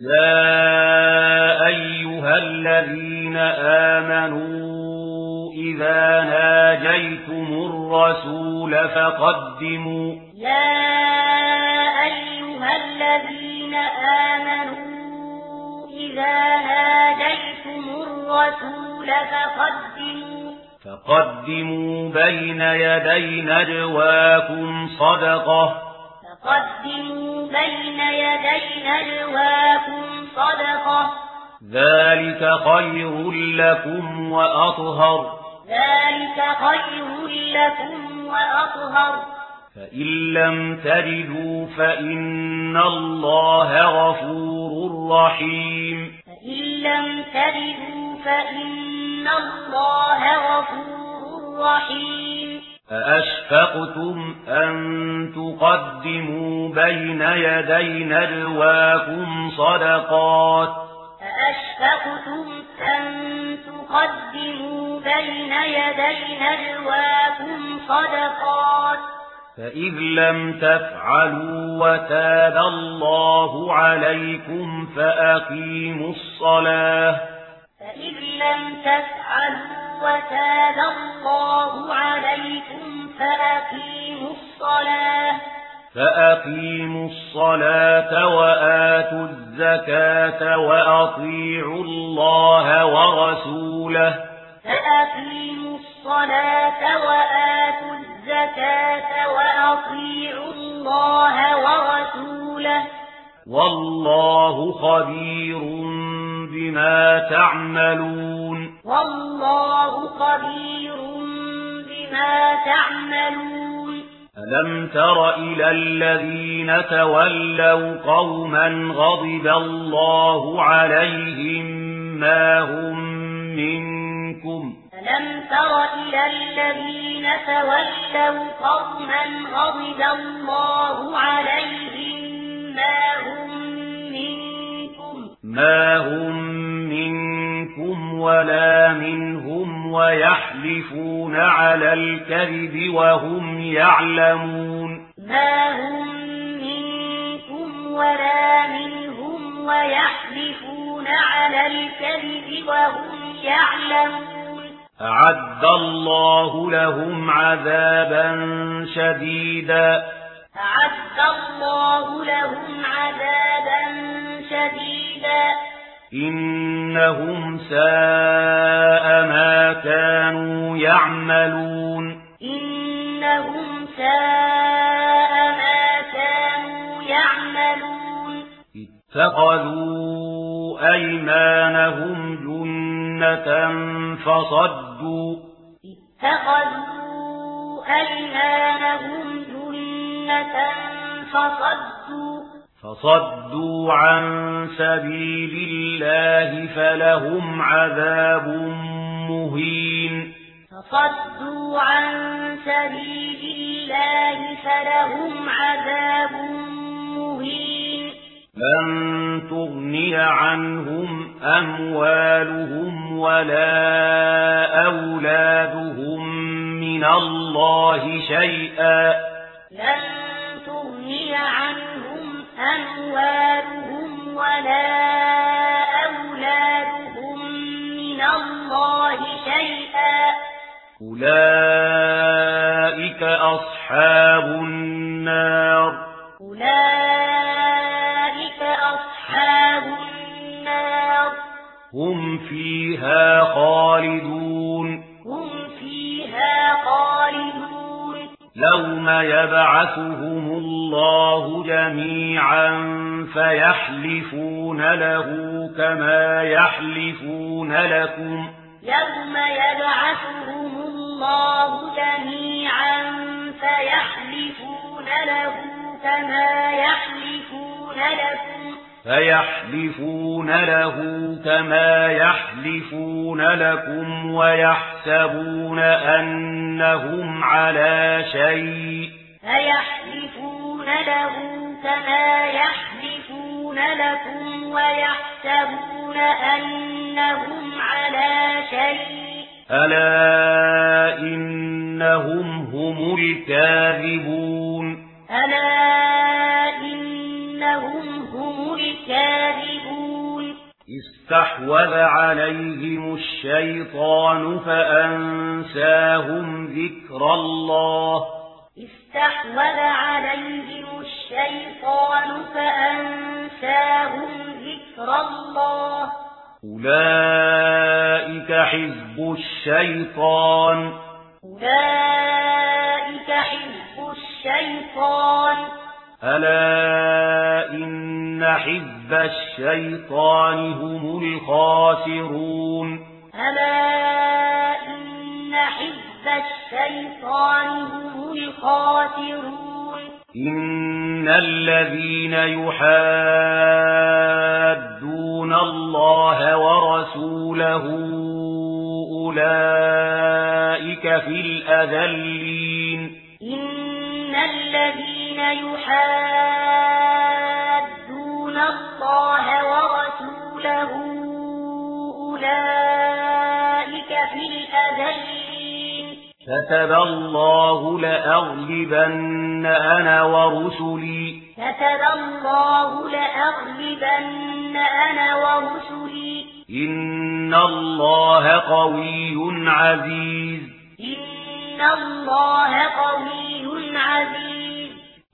يا أيها الذين آمنوا إذا ناجيتم الرسول فقدموا يا أيها الذين آمنوا إذا ناجيتم الرسول فقدموا فقدموا بين يدي نجواكم صدقه فقدموا بين صدقة ذلك خير لكم وأطهر. ذلك خير لكم وأطهر. فإن لم تجدوا فإن الله غفور رحيم. فإن لم تجدوا فإن الله غفور رحيم. أأشفقتم أن تقدموا بين يدي نجواكم صدقات أأشفقتم أن تقدموا بين يدي نجواكم صدقات فإذ لم تفعلوا وتاب الله عليكم فأقيموا الصلاة فإذ لم تفعلوا وتاب الله عليكم فأقيموا الصلاة. فأقيموا الصلاة وآتوا الزكاة وأطيعوا الله ورسوله. فأقيموا الصلاة وآتوا الزكاة وأطيعوا الله ورسوله. والله خبير بما تعملون. والله خبير بما تعملون. ألم تر إلى الذين تولوا قوما غضب الله عليهم ما هم منكم ألم تر إلى الذين تولوا قوما غضب الله عليهم ما هم منكم؟ ما هم ويحلفون على الكذب وهم يعلمون. ما هم منكم ولا منهم ويحلفون على الكذب وهم يعلمون. أعد الله لهم عذابا شديدا. أعد الله لهم عذابا شديدا. إنهم سائلون يعملون إنهم ساء ما كانوا يعملون. اتخذوا أيمانهم جنة فصدوا. اتخذوا أيمانهم جنة فصدوا. فصدوا عن سبيل الله فلهم عذاب مهين. فصدوا عن سبيل الله فلهم عذاب مهين لن تغني عنهم أموالهم ولا أولادهم من الله شيئا لن تغني عنهم أموالهم ولا أولادهم من الله شيئا أولئك أصحاب النار أولئك أصحاب النار هم فيها خالدون هم فيها خالدون يوم يبعثهم الله جميعا فيحلفون له كما يحلفون لكم يوم يبعثهم الله جميعا فيحلفون له كما يحلفون لكم فيحلفون له كما يحلفون لكم ويحسبون أنهم على شيء فيحلفون له كما يحلفون لكم ويحسبون أنهم إنهم على شيء. ألا إنهم هم الكاذبون. ألا إنهم هم الكاذبون. استحوذ عليهم الشيطان فأنساهم ذكر الله. استحوذ عليهم الشيطان فأنساهم ذكر الله. أولئك حزب الشيطان. أولئك حزب الشيطان. ألا إن حزب الشيطان هم الخاسرون. ألا إن حزب الشيطان هم الخاسرون. إن الذين يحادون الله له أولئك في الأذلين. إن الذين يحادون الله ورسوله أولئك في الأذلين. كتب الله لأغلبن أنا ورسلي. كتب الله لأغلبن أنا ورسلي. إن الله قوي عزيز. إن الله قوي عزيز.